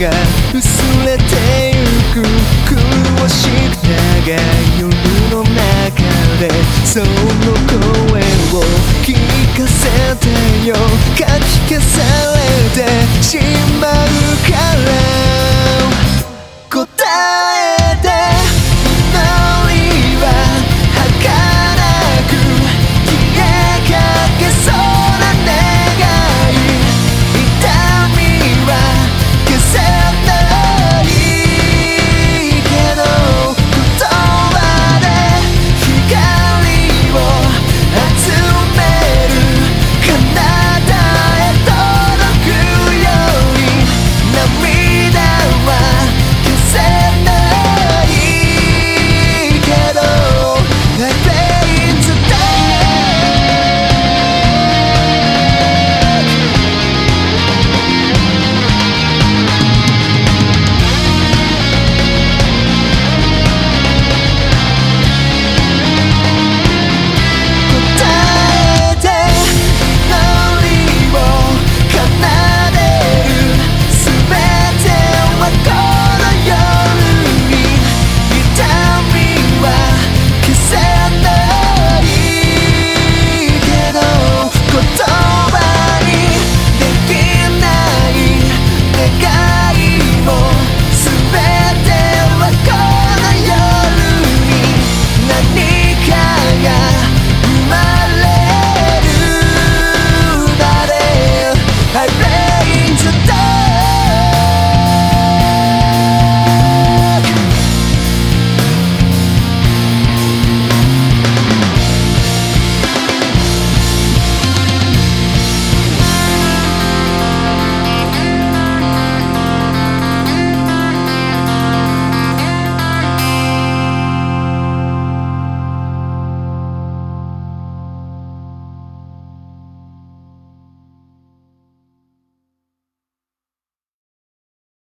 が薄れてゆく苦しく長い夜の中でその声を聞かせてよ。かき消されてしまうから。